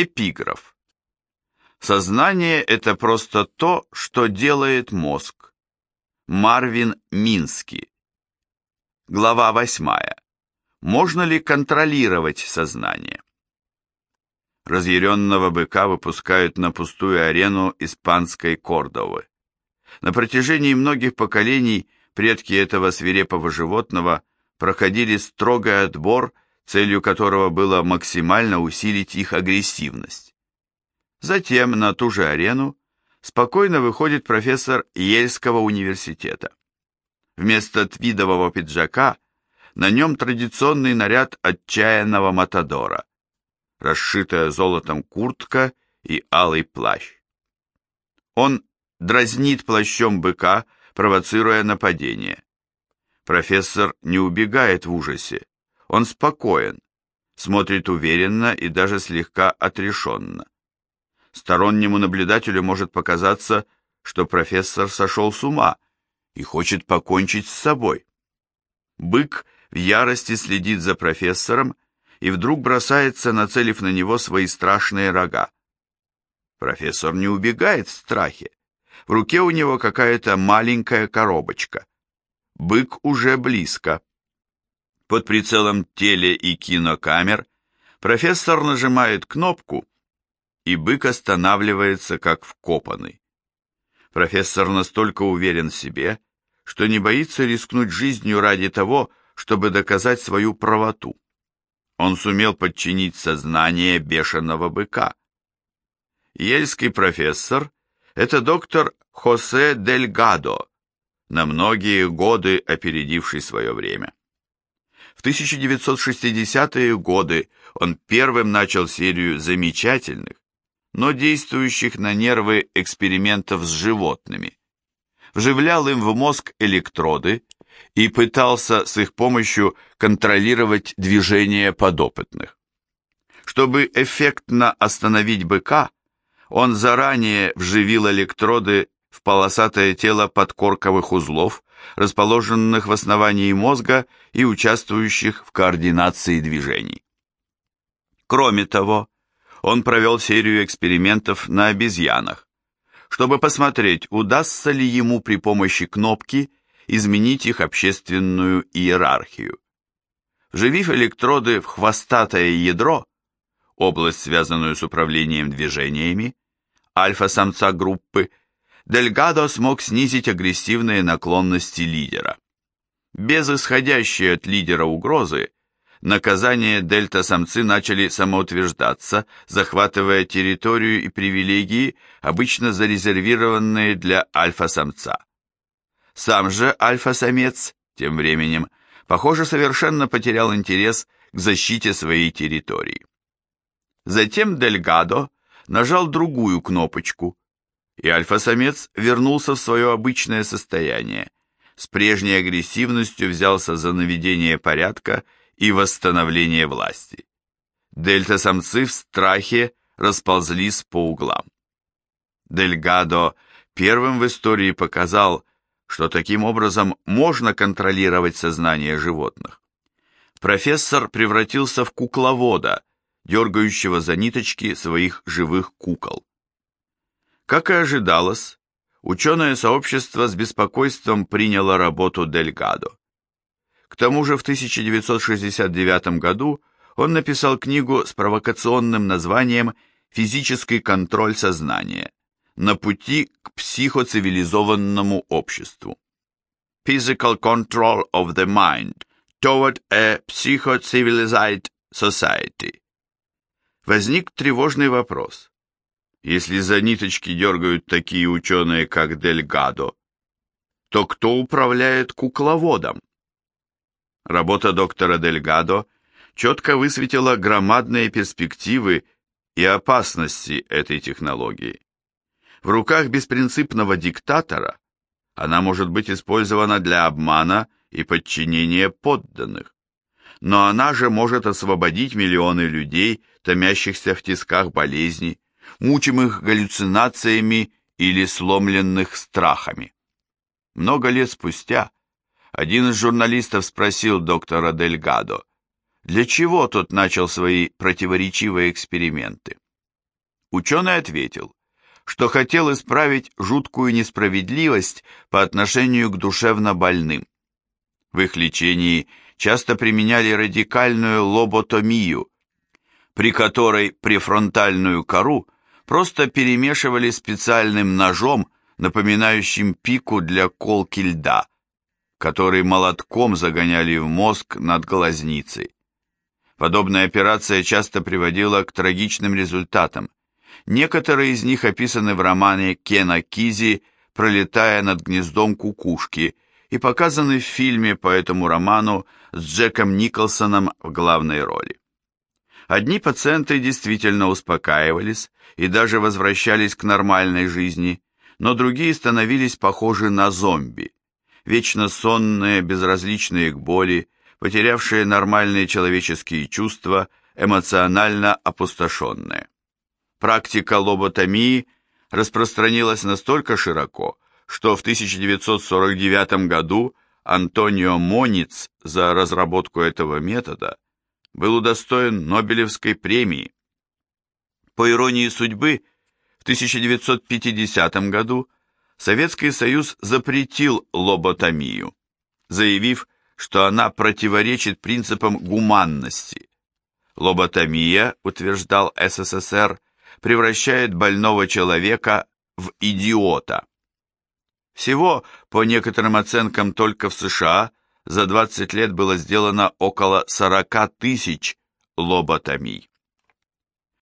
Эпиграф. Сознание – это просто то, что делает мозг. Марвин Мински. Глава 8. Можно ли контролировать сознание? Разъяренного быка выпускают на пустую арену испанской Кордовы. На протяжении многих поколений предки этого свирепого животного проходили строгий отбор, целью которого было максимально усилить их агрессивность. Затем на ту же арену спокойно выходит профессор Ельского университета. Вместо твидового пиджака на нем традиционный наряд отчаянного матадора, расшитая золотом куртка и алый плащ. Он дразнит плащом быка, провоцируя нападение. Профессор не убегает в ужасе, он спокоен, смотрит уверенно и даже слегка отрешенно. Стороннему наблюдателю может показаться, что профессор сошел с ума и хочет покончить с собой. Бык в ярости следит за профессором и вдруг бросается, нацелив на него свои страшные рога. Профессор не убегает в страхе. В руке у него какая-то маленькая коробочка. Бык уже близко. Под прицелом теле- и кинокамер профессор нажимает кнопку, и бык останавливается как вкопанный. Профессор настолько уверен в себе, что не боится рискнуть жизнью ради того, чтобы доказать свою правоту. Он сумел подчинить сознание бешеного быка. Ельский профессор – это доктор Хосе Дельгадо, на многие годы опередивший свое время. В 1960-е годы он первым начал серию замечательных, но действующих на нервы экспериментов с животными. Вживлял им в мозг электроды и пытался с их помощью контролировать движение подопытных. Чтобы эффектно остановить быка, он заранее вживил электроды в полосатое тело подкорковых узлов, расположенных в основании мозга и участвующих в координации движений. Кроме того, он провел серию экспериментов на обезьянах, чтобы посмотреть, удастся ли ему при помощи кнопки изменить их общественную иерархию. Вживив электроды в хвостатое ядро, область, связанную с управлением движениями, альфа-самца группы, Дельгадо смог снизить агрессивные наклонности лидера. Без исходящей от лидера угрозы, наказание дельта-самцы начали самоутверждаться, захватывая территорию и привилегии, обычно зарезервированные для альфа-самца. Сам же альфа-самец, тем временем, похоже, совершенно потерял интерес к защите своей территории. Затем Дельгадо нажал другую кнопочку, и альфа-самец вернулся в свое обычное состояние, с прежней агрессивностью взялся за наведение порядка и восстановление власти. Дельта-самцы в страхе расползлись по углам. Дельгадо первым в истории показал, что таким образом можно контролировать сознание животных. Профессор превратился в кукловода, дергающего за ниточки своих живых кукол. Как и ожидалось, ученое сообщество с беспокойством приняло работу Дельгадо. К тому же в 1969 году он написал книгу с провокационным названием «Физический контроль сознания. На пути к психоцивилизованному обществу. Physical Control of the Mind Toward a Psycho-Civilized Society. Возник тревожный вопрос. Если за ниточки дергают такие ученые, как Дельгадо, то кто управляет кукловодом? Работа доктора Дельгадо четко высветила громадные перспективы и опасности этой технологии. В руках беспринципного диктатора она может быть использована для обмана и подчинения подданных. Но она же может освободить миллионы людей, томящихся в тисках болезней, мучимых галлюцинациями или сломленных страхами. Много лет спустя один из журналистов спросил доктора Дельгадо, для чего тот начал свои противоречивые эксперименты. Ученый ответил, что хотел исправить жуткую несправедливость по отношению к душевно больным. В их лечении часто применяли радикальную лоботомию, при которой префронтальную кору просто перемешивали специальным ножом, напоминающим пику для колки льда, который молотком загоняли в мозг над глазницей. Подобная операция часто приводила к трагичным результатам, Некоторые из них описаны в романе Кена Кизи «Пролетая над гнездом кукушки» и показаны в фильме по этому роману с Джеком Николсоном в главной роли. Одни пациенты действительно успокаивались и даже возвращались к нормальной жизни, но другие становились похожи на зомби, вечно сонные, безразличные к боли, потерявшие нормальные человеческие чувства, эмоционально опустошенные. Практика лоботомии распространилась настолько широко, что в 1949 году Антонио Мониц за разработку этого метода был удостоен Нобелевской премии. По иронии судьбы, в 1950 году Советский Союз запретил лоботомию, заявив, что она противоречит принципам гуманности. Лоботомия, утверждал СССР, превращает больного человека в идиота. Всего, по некоторым оценкам, только в США за 20 лет было сделано около 40 тысяч лоботомий.